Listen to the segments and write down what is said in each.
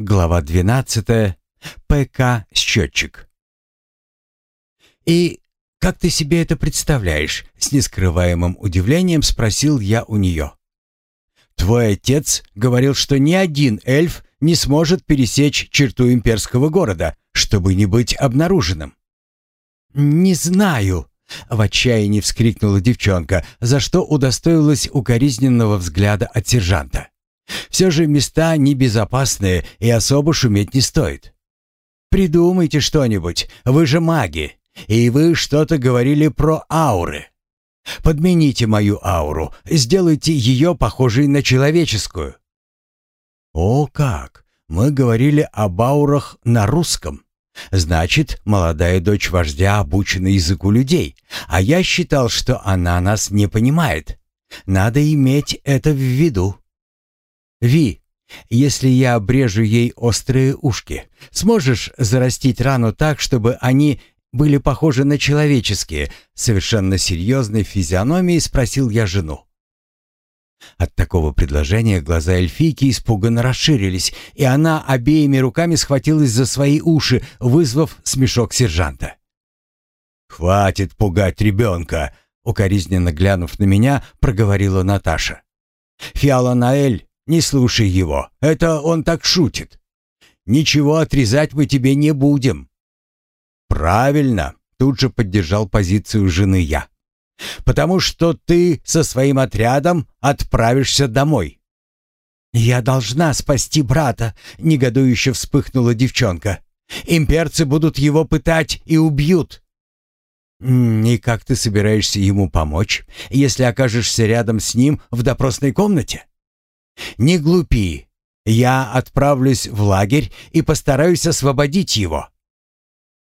Глава 12. ПК-счетчик. «И как ты себе это представляешь?» — с нескрываемым удивлением спросил я у нее. «Твой отец говорил, что ни один эльф не сможет пересечь черту имперского города, чтобы не быть обнаруженным». «Не знаю», — в отчаянии вскрикнула девчонка, за что удостоилась укоризненного взгляда от сержанта. Все же места небезопасные и особо шуметь не стоит. Придумайте что-нибудь, вы же маги, и вы что-то говорили про ауры. Подмените мою ауру, сделайте ее похожей на человеческую. О как! Мы говорили об аурах на русском. Значит, молодая дочь вождя обучена языку людей, а я считал, что она нас не понимает. Надо иметь это в виду. Ви, если я обрежу ей острые ушки, сможешь зарастить рану так, чтобы они были похожи на человеческие?» Совершенно серьезной физиономией спросил я жену. От такого предложения глаза эльфийки испуганно расширились, и она обеими руками схватилась за свои уши, вызвав смешок сержанта. «Хватит пугать ребенка!» — укоризненно глянув на меня, проговорила Наташа. «Фиала Наэль не слушай его, это он так шутит. Ничего отрезать мы тебе не будем. Правильно, тут же поддержал позицию жены я. Потому что ты со своим отрядом отправишься домой. Я должна спасти брата, негодующе вспыхнула девчонка. Имперцы будут его пытать и убьют. «И как ты собираешься ему помочь, если окажешься рядом с ним в допросной комнате?» «Не глупи. Я отправлюсь в лагерь и постараюсь освободить его».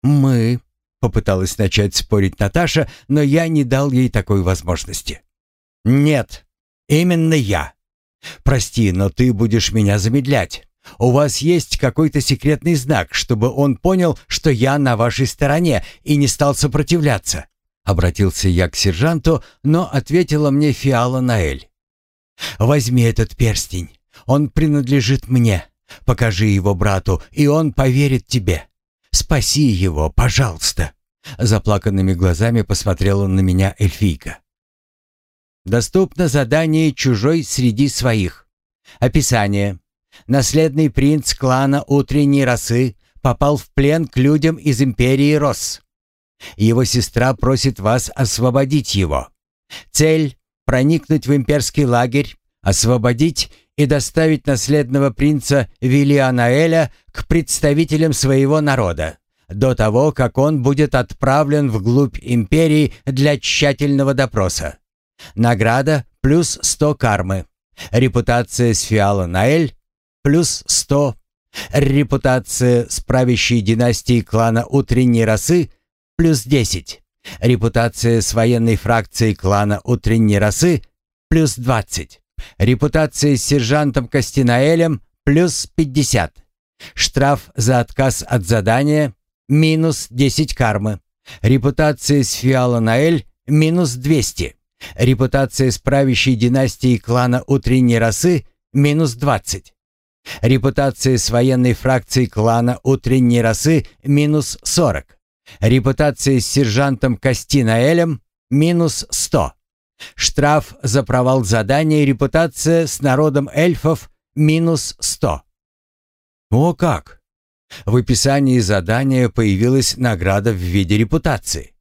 «Мы...» — попыталась начать спорить Наташа, но я не дал ей такой возможности. «Нет, именно я. Прости, но ты будешь меня замедлять. У вас есть какой-то секретный знак, чтобы он понял, что я на вашей стороне и не стал сопротивляться?» Обратился я к сержанту, но ответила мне Фиала Наэль. Возьми этот перстень. Он принадлежит мне. Покажи его брату, и он поверит тебе. Спаси его, пожалуйста. Заплаканными глазами посмотрела на меня эльфийка. Доступно задание «Чужой среди своих». Описание. Наследный принц клана утренней росы попал в плен к людям из империи Рос. Его сестра просит вас освободить его. Цель проникнуть в имперский лагерь, освободить и доставить наследного принца Виллианаэля к представителям своего народа, до того, как он будет отправлен вглубь империи для тщательного допроса. Награда плюс 100 кармы. Репутация с Фиала Наэль плюс 100. Репутация с правящей династией клана Утренней Росы плюс 10. Репутация с военной фракцией клана утренней росы – плюс 20. Репутация с сержантом Костинаэлем – плюс 50. Штраф за отказ от задания – минус 10 кармы. Репутация с Фиала Наэль – минус 200. Репутация с правящей династией клана утренней росы – минус 20. Репутация с военной фракцией клана утренней росы – минус 40. Репутация с сержантом Костинаэлем – минус 100. Штраф за провал задания и репутация с народом эльфов – минус 100. О как! В описании задания появилась награда в виде репутации.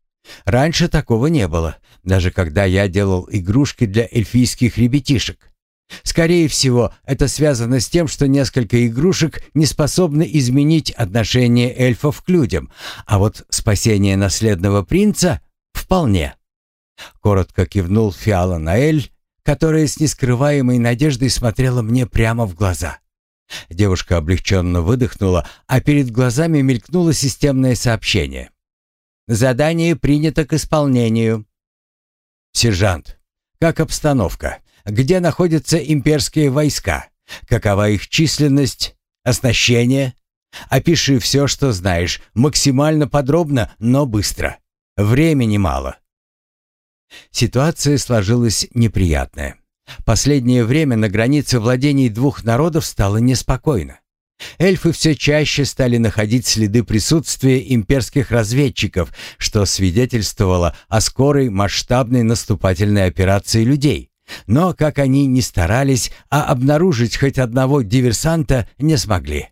Раньше такого не было, даже когда я делал игрушки для эльфийских ребятишек. Скорее всего, это связано с тем, что несколько игрушек не способны изменить отношение эльфов к людям, а вот спасение наследного принца — вполне. Коротко кивнул Фиала Наэль, которая с нескрываемой надеждой смотрела мне прямо в глаза. Девушка облегченно выдохнула, а перед глазами мелькнуло системное сообщение. «Задание принято к исполнению». «Сержант, как обстановка?» Где находятся имперские войска, какова их численность, оснащение. Опиши все, что знаешь, максимально подробно, но быстро. Времени мало. Ситуация сложилась неприятная. Последнее время на границе владений двух народов стало неспокойно. Эльфы все чаще стали находить следы присутствия имперских разведчиков, что свидетельствовало о скорой масштабной наступательной операции людей. Но, как они ни старались, а обнаружить хоть одного диверсанта не смогли.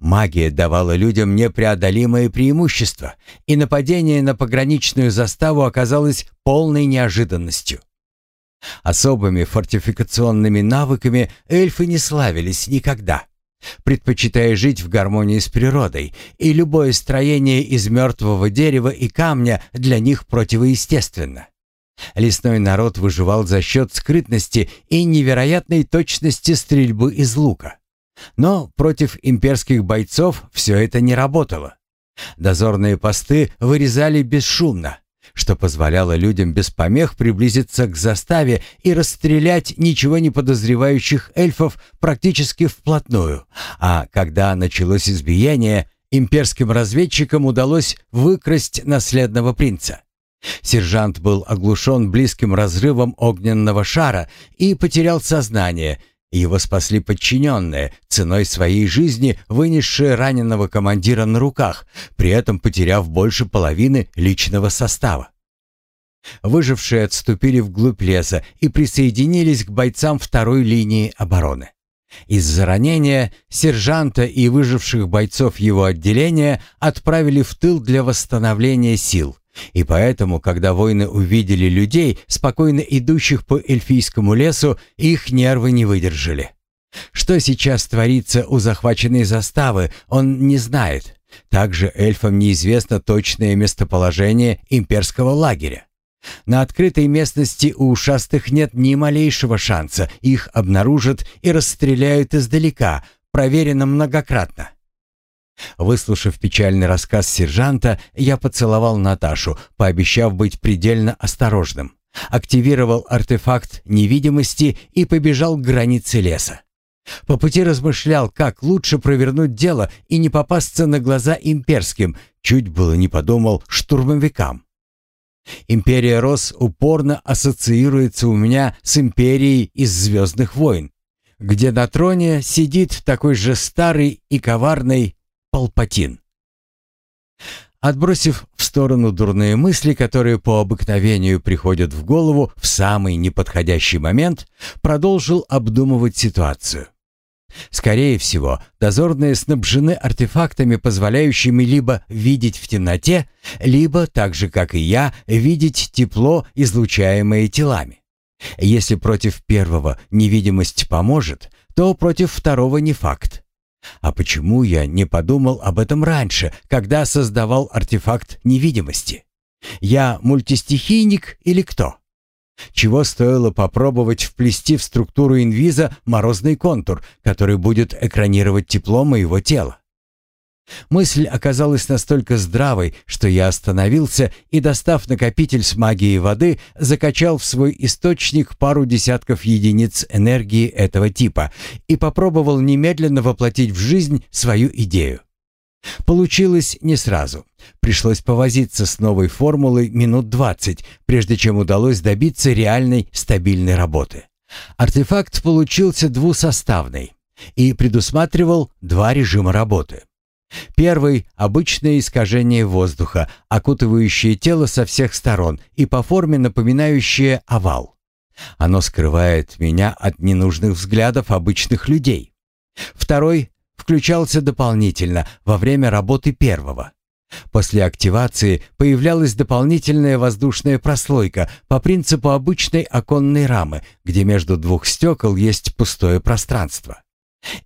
Магия давала людям непреодолимое преимущество, и нападение на пограничную заставу оказалось полной неожиданностью. Особыми фортификационными навыками эльфы не славились никогда предпочитая жить в гармонии с природой, и любое строение из мертвого дерева и камня для них противоестественно. Лесной народ выживал за счет скрытности и невероятной точности стрельбы из лука. Но против имперских бойцов все это не работало. Дозорные посты вырезали бесшумно, что позволяло людям без помех приблизиться к заставе и расстрелять ничего не подозревающих эльфов практически вплотную. А когда началось избиение, имперским разведчикам удалось выкрасть наследного принца. Сержант был оглушен близким разрывом огненного шара и потерял сознание, его спасли подчиненные, ценой своей жизни вынесшие раненого командира на руках, при этом потеряв больше половины личного состава. Выжившие отступили вглубь леса и присоединились к бойцам второй линии обороны. Из-за ранения сержанта и выживших бойцов его отделения отправили в тыл для восстановления сил, и поэтому, когда воины увидели людей, спокойно идущих по эльфийскому лесу, их нервы не выдержали. Что сейчас творится у захваченной заставы, он не знает. Также эльфам неизвестно точное местоположение имперского лагеря. На открытой местности у ушастых нет ни малейшего шанса, их обнаружат и расстреляют издалека, проверено многократно. Выслушав печальный рассказ сержанта, я поцеловал Наташу, пообещав быть предельно осторожным. Активировал артефакт невидимости и побежал к границе леса. По пути размышлял, как лучше провернуть дело и не попасться на глаза имперским, чуть было не подумал штурмовикам. Империя Рос упорно ассоциируется у меня с империей из «Звездных войн», где на троне сидит такой же старый и коварный Палпатин. Отбросив в сторону дурные мысли, которые по обыкновению приходят в голову в самый неподходящий момент, продолжил обдумывать ситуацию. Скорее всего, дозорные снабжены артефактами, позволяющими либо видеть в темноте, либо, так же как и я, видеть тепло, излучаемое телами. Если против первого невидимость поможет, то против второго не факт. А почему я не подумал об этом раньше, когда создавал артефакт невидимости? Я мультистихийник или кто? Чего стоило попробовать вплести в структуру инвиза морозный контур, который будет экранировать тепло моего тела? Мысль оказалась настолько здравой, что я остановился и, достав накопитель с магией воды, закачал в свой источник пару десятков единиц энергии этого типа и попробовал немедленно воплотить в жизнь свою идею. Получилось не сразу. Пришлось повозиться с новой формулой минут 20, прежде чем удалось добиться реальной стабильной работы. Артефакт получился двусоставный и предусматривал два режима работы. Первый – обычное искажение воздуха, окутывающее тело со всех сторон и по форме напоминающее овал. Оно скрывает меня от ненужных взглядов обычных людей. Второй включался дополнительно во время работы первого. После активации появлялась дополнительная воздушная прослойка по принципу обычной оконной рамы, где между двух стекол есть пустое пространство.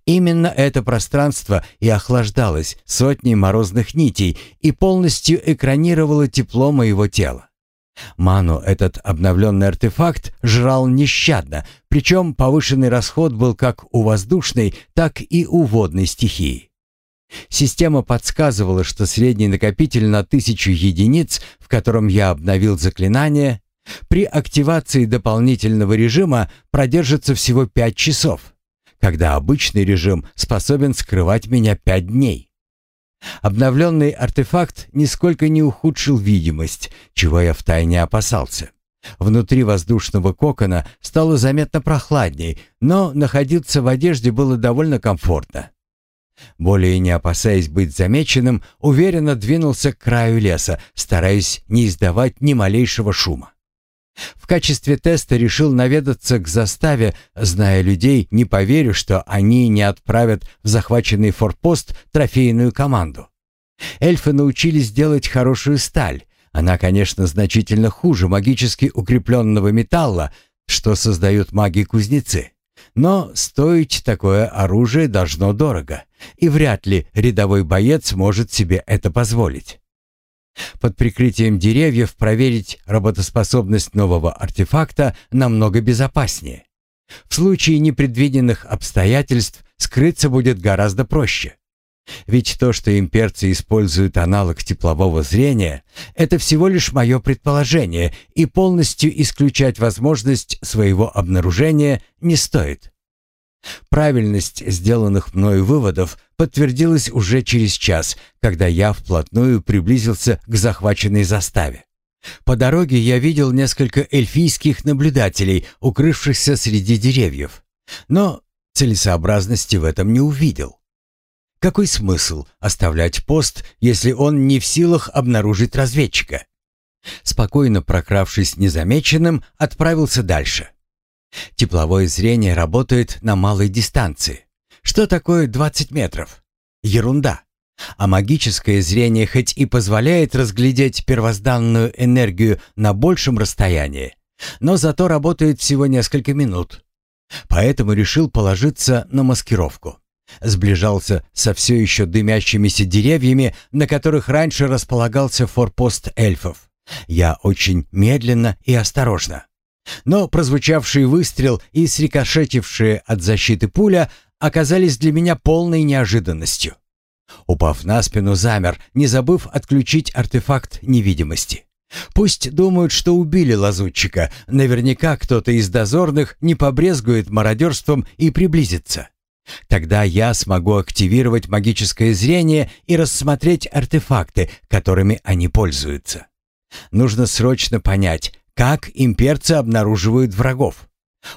Именно это пространство и охлаждалось сотней морозных нитей и полностью экранировало тепло моего тела. Ману этот обновленный артефакт жрал нещадно, причем повышенный расход был как у воздушной, так и у водной стихии. Система подсказывала, что средний накопитель на тысячу единиц, в котором я обновил заклинание, при активации дополнительного режима продержится всего 5 часов, когда обычный режим способен скрывать меня 5 дней. Обновленный артефакт нисколько не ухудшил видимость, чего я втайне опасался. Внутри воздушного кокона стало заметно прохладней, но находиться в одежде было довольно комфортно. Более не опасаясь быть замеченным, уверенно двинулся к краю леса, стараясь не издавать ни малейшего шума. В качестве теста решил наведаться к заставе, зная людей, не поверю, что они не отправят в захваченный форпост трофейную команду. Эльфы научились делать хорошую сталь. Она, конечно, значительно хуже магически укрепленного металла, что создают маги-кузнецы. Но стоить такое оружие должно дорого, и вряд ли рядовой боец может себе это позволить. Под прикрытием деревьев проверить работоспособность нового артефакта намного безопаснее. В случае непредвиденных обстоятельств скрыться будет гораздо проще. Ведь то, что имперцы используют аналог теплового зрения, это всего лишь мое предположение, и полностью исключать возможность своего обнаружения не стоит. Правильность сделанных мною выводов подтвердилась уже через час, когда я вплотную приблизился к захваченной заставе. По дороге я видел несколько эльфийских наблюдателей, укрывшихся среди деревьев, но целесообразности в этом не увидел. Какой смысл оставлять пост, если он не в силах обнаружить разведчика? Спокойно прокравшись незамеченным, отправился дальше. Тепловое зрение работает на малой дистанции. Что такое 20 метров? Ерунда. А магическое зрение хоть и позволяет разглядеть первозданную энергию на большем расстоянии, но зато работает всего несколько минут. Поэтому решил положиться на маскировку. Сближался со все еще дымящимися деревьями, на которых раньше располагался форпост эльфов. Я очень медленно и осторожно. Но прозвучавший выстрел и срикошетившие от защиты пуля оказались для меня полной неожиданностью. Упав на спину, замер, не забыв отключить артефакт невидимости. Пусть думают, что убили лазутчика, наверняка кто-то из дозорных не побрезгует мародерством и приблизится. Тогда я смогу активировать магическое зрение и рассмотреть артефакты, которыми они пользуются. Нужно срочно понять, как имперцы обнаруживают врагов.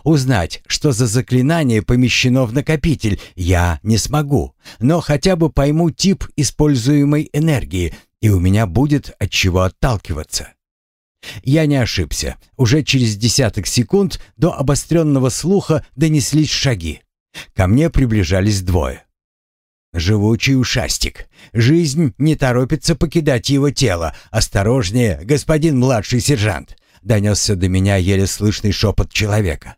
Узнать, что за заклинание помещено в накопитель, я не смогу, но хотя бы пойму тип используемой энергии, и у меня будет от чего отталкиваться. Я не ошибся. Уже через десяток секунд до обостренного слуха донеслись шаги. Ко мне приближались двое. Живучий ушастик. Жизнь не торопится покидать его тело. Осторожнее, господин младший сержант донесся до меня еле слышный шепот человека.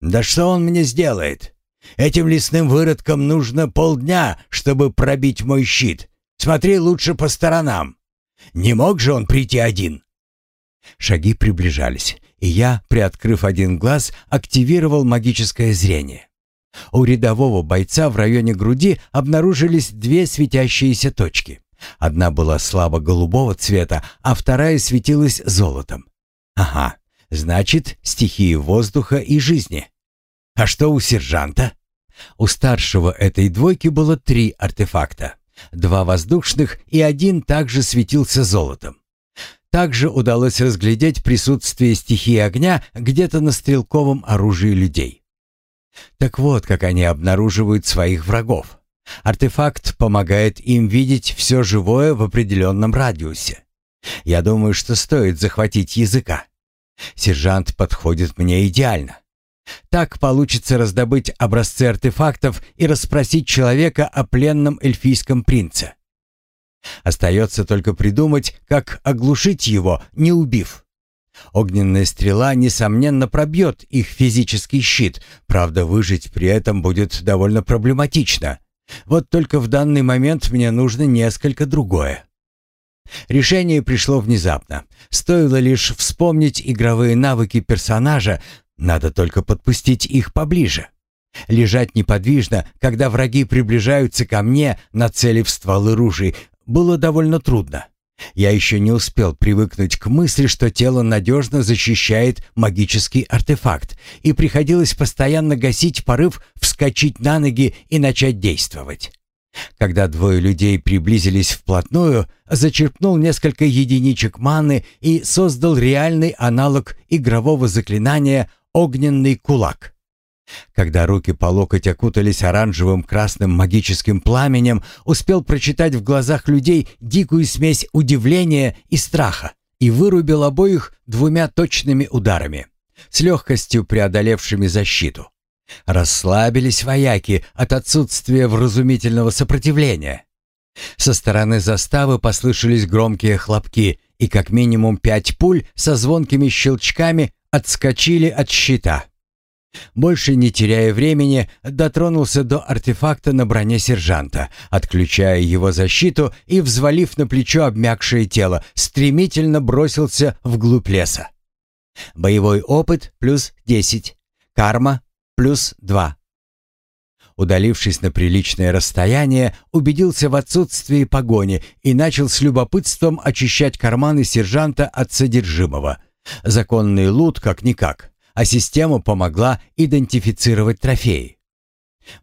«Да что он мне сделает? Этим лесным выродкам нужно полдня, чтобы пробить мой щит. Смотри лучше по сторонам. Не мог же он прийти один?» Шаги приближались, и я, приоткрыв один глаз, активировал магическое зрение. У рядового бойца в районе груди обнаружились две светящиеся точки. Одна была слабо-голубого цвета, а вторая светилась золотом. Ага, значит, стихии воздуха и жизни. А что у сержанта? У старшего этой двойки было три артефакта. Два воздушных и один также светился золотом. Также удалось разглядеть присутствие стихии огня где-то на стрелковом оружии людей. Так вот, как они обнаруживают своих врагов. Артефакт помогает им видеть все живое в определенном радиусе. Я думаю, что стоит захватить языка. Сержант подходит мне идеально. Так получится раздобыть образцы артефактов и расспросить человека о пленном эльфийском принце. Остается только придумать, как оглушить его, не убив. Огненная стрела, несомненно, пробьет их физический щит, правда, выжить при этом будет довольно проблематично. Вот только в данный момент мне нужно несколько другое. Решение пришло внезапно. Стоило лишь вспомнить игровые навыки персонажа, надо только подпустить их поближе. Лежать неподвижно, когда враги приближаются ко мне, нацелив стволы ружей, было довольно трудно. Я еще не успел привыкнуть к мысли, что тело надежно защищает магический артефакт, и приходилось постоянно гасить порыв вскочить на ноги и начать действовать. Когда двое людей приблизились вплотную, зачерпнул несколько единичек маны и создал реальный аналог игрового заклинания «Огненный кулак». Когда руки по локоть окутались оранжевым красным магическим пламенем, успел прочитать в глазах людей дикую смесь удивления и страха и вырубил обоих двумя точными ударами, с легкостью преодолевшими защиту. Расслабились вояки от отсутствия вразумительного сопротивления. Со стороны заставы послышались громкие хлопки, и как минимум пять пуль со звонкими щелчками отскочили от щита. Больше не теряя времени, дотронулся до артефакта на броне сержанта, отключая его защиту и, взвалив на плечо обмякшее тело, стремительно бросился вглубь леса. Боевой опыт плюс 10, карма плюс 2. Удалившись на приличное расстояние, убедился в отсутствии погони и начал с любопытством очищать карманы сержанта от содержимого. Законный лут как-никак а система помогла идентифицировать трофеи.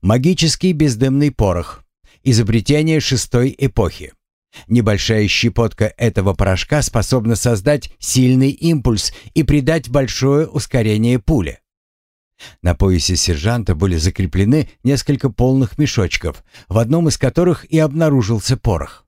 Магический бездымный порох. Изобретение шестой эпохи. Небольшая щепотка этого порошка способна создать сильный импульс и придать большое ускорение пуле. На поясе сержанта были закреплены несколько полных мешочков, в одном из которых и обнаружился порох.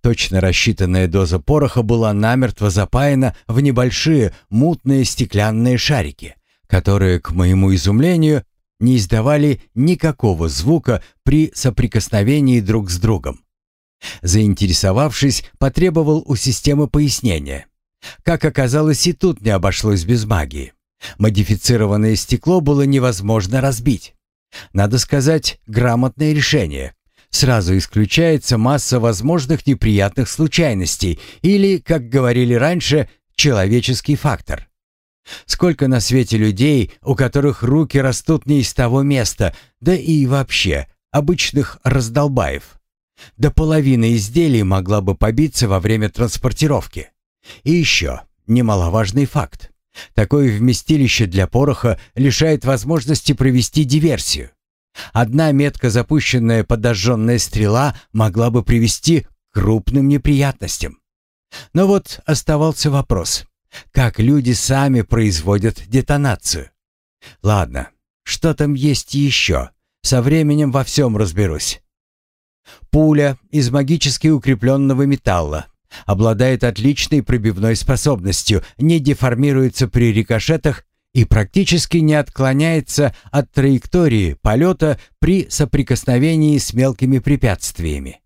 Точно рассчитанная доза пороха была намертво запаяна в небольшие мутные стеклянные шарики, которые, к моему изумлению, не издавали никакого звука при соприкосновении друг с другом. Заинтересовавшись, потребовал у системы пояснения. Как оказалось, и тут не обошлось без магии. Модифицированное стекло было невозможно разбить. Надо сказать, грамотное решение, сразу исключается масса возможных неприятных случайностей или, как говорили раньше, человеческий фактор. Сколько на свете людей, у которых руки растут не из того места, да и вообще обычных раздолбаев. До половины изделий могла бы побиться во время транспортировки. И еще немаловажный факт. Такое вместилище для пороха лишает возможности провести диверсию. Одна метко запущенная подожженная стрела могла бы привести к крупным неприятностям. Но вот оставался вопрос, как люди сами производят детонацию? Ладно, что там есть еще? Со временем во всем разберусь. Пуля из магически укрепленного металла. Обладает отличной пробивной способностью, не деформируется при рикошетах и практически не отклоняется от траектории полета при соприкосновении с мелкими препятствиями.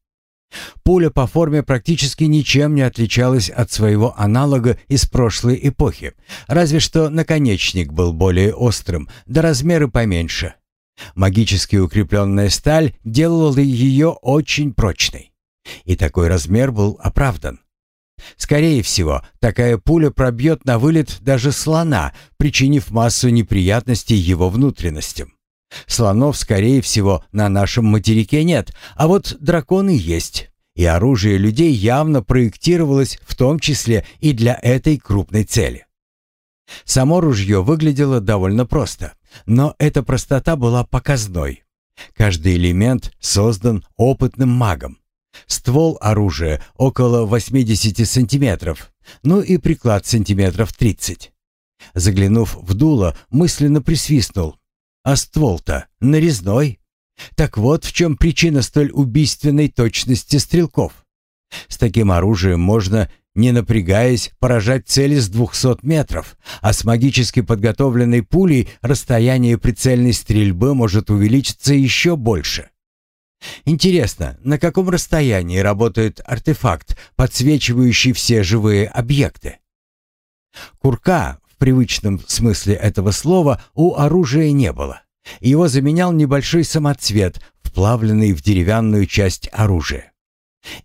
Пуля по форме практически ничем не отличалась от своего аналога из прошлой эпохи, разве что наконечник был более острым, да размеры поменьше. Магически укрепленная сталь делала ее очень прочной. И такой размер был оправдан. Скорее всего, такая пуля пробьет на вылет даже слона, причинив массу неприятностей его внутренностям. Слонов, скорее всего, на нашем материке нет, а вот драконы есть. И оружие людей явно проектировалось в том числе и для этой крупной цели. Само ружье выглядело довольно просто, но эта простота была показной. Каждый элемент создан опытным магом. Ствол оружия около 80 сантиметров, ну и приклад сантиметров 30. Заглянув в дуло, мысленно присвистнул. А ствол-то нарезной. Так вот в чем причина столь убийственной точности стрелков. С таким оружием можно, не напрягаясь, поражать цели с 200 метров, а с магически подготовленной пулей расстояние прицельной стрельбы может увеличиться еще больше. Интересно, на каком расстоянии работает артефакт, подсвечивающий все живые объекты? Курка, в привычном смысле этого слова, у оружия не было. Его заменял небольшой самоцвет, вплавленный в деревянную часть оружия.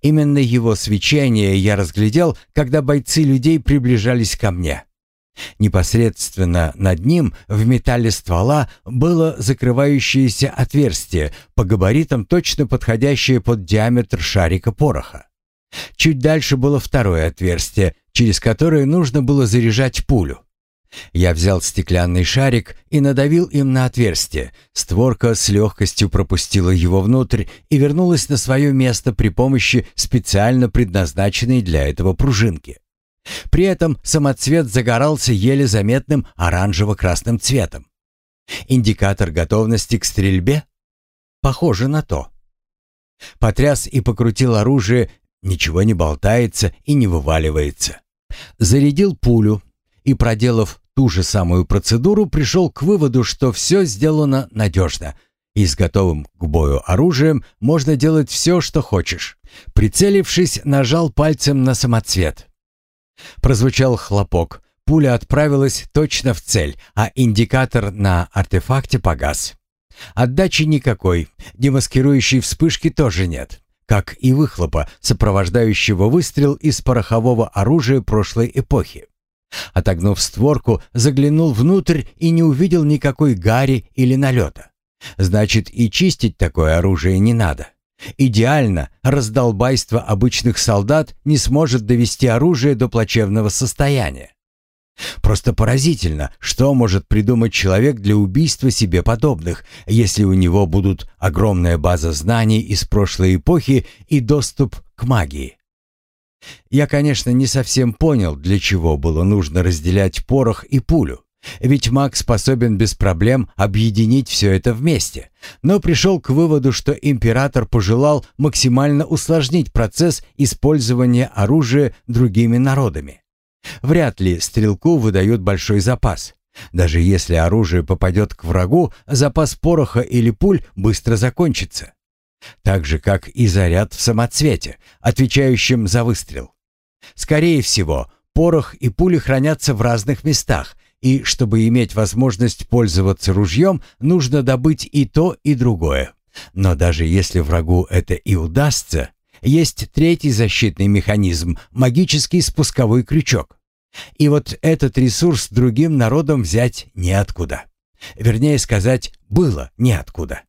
Именно его свечение я разглядел, когда бойцы людей приближались ко мне. Непосредственно над ним в металле ствола было закрывающееся отверстие, по габаритам точно подходящее под диаметр шарика пороха. Чуть дальше было второе отверстие, через которое нужно было заряжать пулю. Я взял стеклянный шарик и надавил им на отверстие. Створка с легкостью пропустила его внутрь и вернулась на свое место при помощи специально предназначенной для этого пружинки. При этом самоцвет загорался еле заметным оранжево-красным цветом. Индикатор готовности к стрельбе? Похоже на то. Потряс и покрутил оружие, ничего не болтается и не вываливается. Зарядил пулю и, проделав ту же самую процедуру, пришел к выводу, что все сделано надежно — и с готовым к бою оружием можно делать все, что хочешь. Прицелившись, нажал пальцем на самоцвет. Прозвучал хлопок. Пуля отправилась точно в цель, а индикатор на артефакте погас. Отдачи никакой, демаскирующей вспышки тоже нет, как и выхлопа, сопровождающего выстрел из порохового оружия прошлой эпохи. Отогнув створку, заглянул внутрь и не увидел никакой гари или налета. Значит, и чистить такое оружие не надо. Идеально раздолбайство обычных солдат не сможет довести оружие до плачевного состояния. Просто поразительно, что может придумать человек для убийства себе подобных, если у него будут огромная база знаний из прошлой эпохи и доступ к магии. Я, конечно, не совсем понял, для чего было нужно разделять порох и пулю. Ведь маг способен без проблем объединить все это вместе, но пришел к выводу, что император пожелал максимально усложнить процесс использования оружия другими народами. Вряд ли стрелку выдают большой запас. Даже если оружие попадет к врагу, запас пороха или пуль быстро закончится. Так же, как и заряд в самоцвете, отвечающем за выстрел. Скорее всего, порох и пули хранятся в разных местах, и чтобы иметь возможность пользоваться ружьем, нужно добыть и то, и другое. Но даже если врагу это и удастся, есть третий защитный механизм – магический спусковой крючок. И вот этот ресурс другим народам взять неоткуда. Вернее сказать, было неоткуда.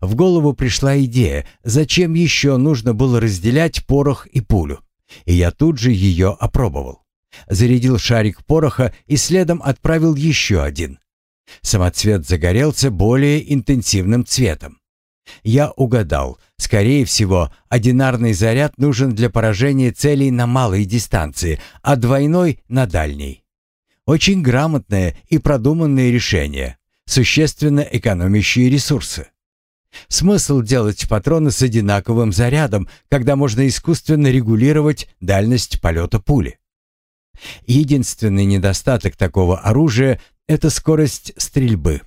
В голову пришла идея, зачем еще нужно было разделять порох и пулю. И я тут же ее опробовал. Зарядил шарик пороха и следом отправил еще один. Самоцвет загорелся более интенсивным цветом. Я угадал. Скорее всего, одинарный заряд нужен для поражения целей на малой дистанции, а двойной — на дальней. Очень грамотное и продуманное решение, существенно экономящие ресурсы. Смысл делать патроны с одинаковым зарядом, когда можно искусственно регулировать дальность полета пули. Единственный недостаток такого оружия – это скорость стрельбы.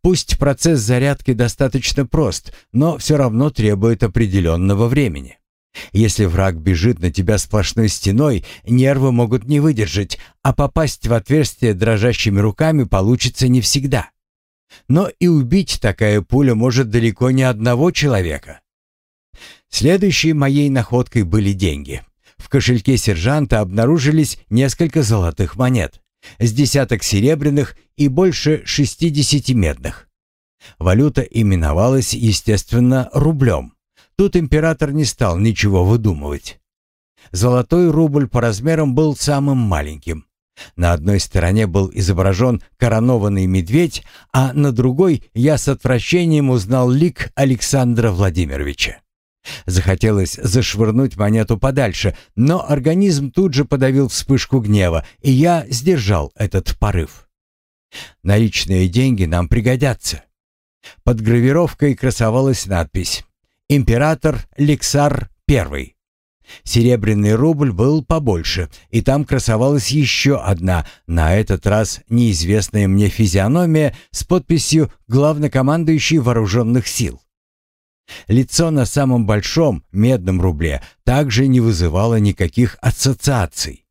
Пусть процесс зарядки достаточно прост, но все равно требует определенного времени. Если враг бежит на тебя сплошной стеной, нервы могут не выдержать, а попасть в отверстие дрожащими руками получится не всегда. Но и убить такая пуля может далеко не одного человека. Следующей моей находкой были деньги. В кошельке сержанта обнаружились несколько золотых монет, с десяток серебряных и больше 60 медных. Валюта именовалась, естественно, рублем. Тут император не стал ничего выдумывать. Золотой рубль по размерам был самым маленьким. На одной стороне был изображен коронованный медведь, а на другой я с отвращением узнал лик Александра Владимировича. Захотелось зашвырнуть монету подальше, но организм тут же подавил вспышку гнева, и я сдержал этот порыв. Наличные деньги нам пригодятся. Под гравировкой красовалась надпись «Император Лексар I». Серебряный рубль был побольше, и там красовалась еще одна, на этот раз неизвестная мне физиономия с подписью «Главнокомандующий вооруженных сил». Лицо на самом большом медном рубле также не вызывало никаких ассоциаций.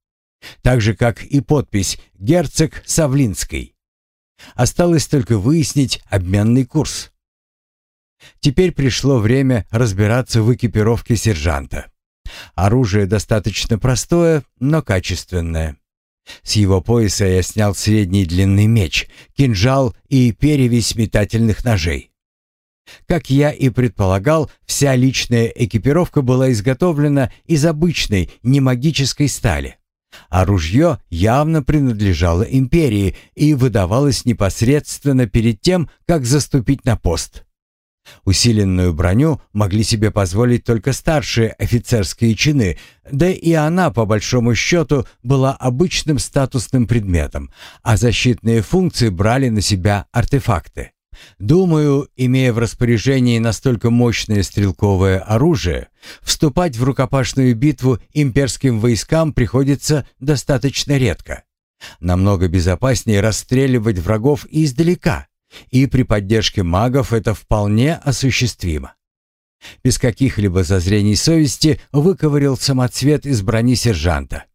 Так же, как и подпись «Герцог Савлинской». Осталось только выяснить обменный курс. Теперь пришло время разбираться в экипировке сержанта. Оружие достаточно простое, но качественное. С его пояса я снял средний длинный меч, кинжал и перевесь метательных ножей. Как я и предполагал, вся личная экипировка была изготовлена из обычной, не магической стали. А ружье явно принадлежало империи и выдавалось непосредственно перед тем, как заступить на пост. Усиленную броню могли себе позволить только старшие офицерские чины, да и она, по большому счету, была обычным статусным предметом, а защитные функции брали на себя артефакты. Думаю, имея в распоряжении настолько мощное стрелковое оружие, вступать в рукопашную битву имперским войскам приходится достаточно редко. Намного безопаснее расстреливать врагов издалека, и при поддержке магов это вполне осуществимо. Без каких-либо зазрений совести выковырял самоцвет из брони сержанта.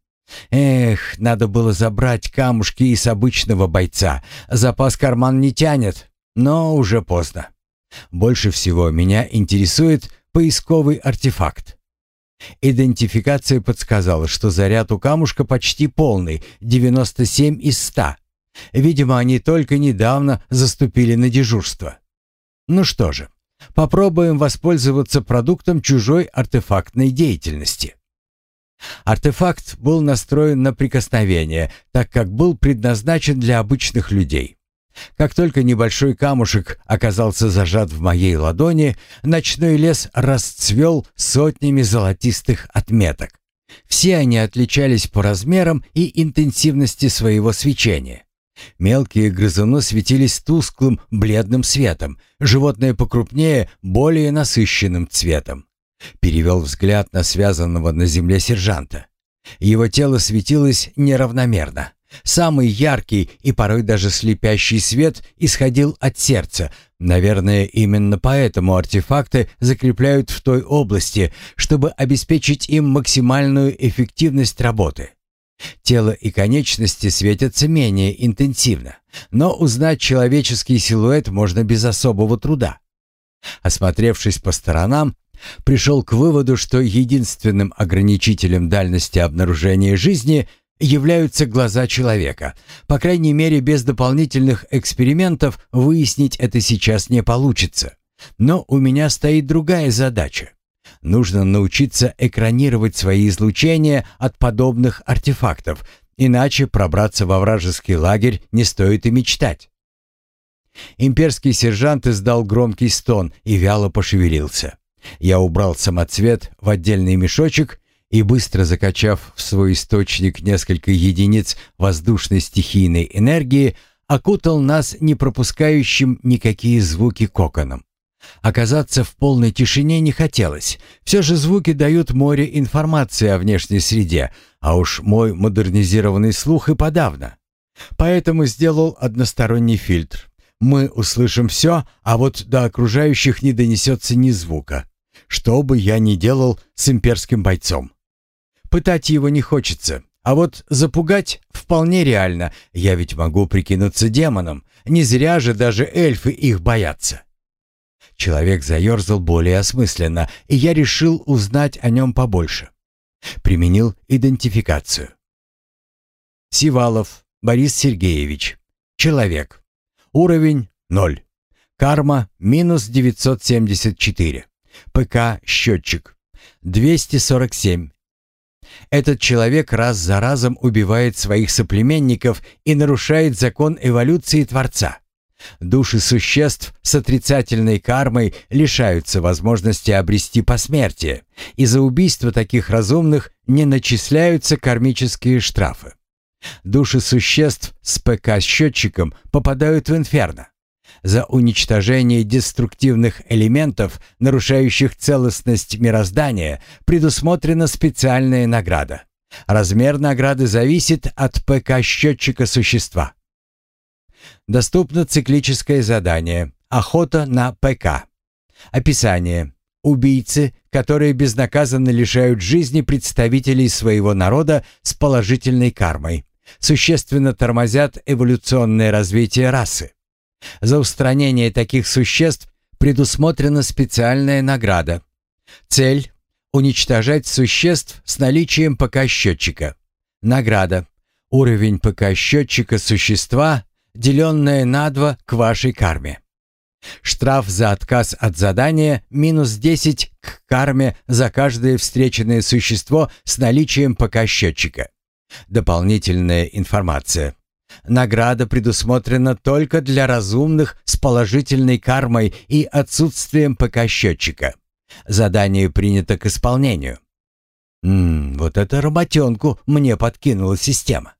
Эх, надо было забрать камушки из обычного бойца. Запас карман не тянет, но уже поздно. Больше всего меня интересует поисковый артефакт. Идентификация подсказала, что заряд у камушка почти полный, 97 из 100. Видимо, они только недавно заступили на дежурство. Ну что же, попробуем воспользоваться продуктом чужой артефактной деятельности. Артефакт был настроен на прикосновение, так как был предназначен для обычных людей. Как только небольшой камушек оказался зажат в моей ладони, ночной лес расцвел сотнями золотистых отметок. Все они отличались по размерам и интенсивности своего свечения. Мелкие грызуны светились тусклым бледным светом, животные покрупнее — более насыщенным цветом. Перевел взгляд на связанного на земле сержанта. Его тело светилось неравномерно. Самый яркий и порой даже слепящий свет исходил от сердца. Наверное, именно поэтому артефакты закрепляют в той области, чтобы обеспечить им максимальную эффективность работы. Тело и конечности светятся менее интенсивно, но узнать человеческий силуэт можно без особого труда. Осмотревшись по сторонам, пришел к выводу, что единственным ограничителем дальности обнаружения жизни являются глаза человека. По крайней мере, без дополнительных экспериментов выяснить это сейчас не получится. Но у меня стоит другая задача. Нужно научиться экранировать свои излучения от подобных артефактов, иначе пробраться во вражеский лагерь не стоит и мечтать. Имперский сержант издал громкий стон и вяло пошевелился. Я убрал самоцвет в отдельный мешочек и, быстро закачав в свой источник несколько единиц воздушной стихийной энергии, окутал нас не пропускающим никакие звуки коконом. Оказаться в полной тишине не хотелось. Все же звуки дают море информации о внешней среде, а уж мой модернизированный слух и подавно. Поэтому сделал односторонний фильтр. Мы услышим все, а вот до окружающих не донесется ни звука. Что бы я ни делал с имперским бойцом. Пытать его не хочется, а вот запугать вполне реально. Я ведь могу прикинуться демоном. Не зря же даже эльфы их боятся. Человек заерзал более осмысленно, и я решил узнать о нем побольше. Применил идентификацию. Сивалов Борис Сергеевич. Человек. Уровень 0. Карма минус 974. ПК счетчик 247. Этот человек раз за разом убивает своих соплеменников и нарушает закон эволюции Творца. Души существ с отрицательной кармой лишаются возможности обрести посмертие, и за убийство таких разумных не начисляются кармические штрафы. Души существ с ПК-счетчиком попадают в инферно. За уничтожение деструктивных элементов, нарушающих целостность мироздания, предусмотрена специальная награда. Размер награды зависит от ПК-счетчика существа. Доступно циклическое задание «Охота на ПК». Описание. Убийцы, которые безнаказанно лишают жизни представителей своего народа с положительной кармой, существенно тормозят эволюционное развитие расы. За устранение таких существ предусмотрена специальная награда. Цель – уничтожать существ с наличием ПК-счетчика. Награда. Уровень ПК-счетчика существа деленное на два к вашей карме. Штраф за отказ от задания минус 10 к карме за каждое встреченное существо с наличием ПК-счетчика. Дополнительная информация. Награда предусмотрена только для разумных с положительной кармой и отсутствием ПК-счетчика. Задание принято к исполнению. Ммм, вот это работенку мне подкинула система.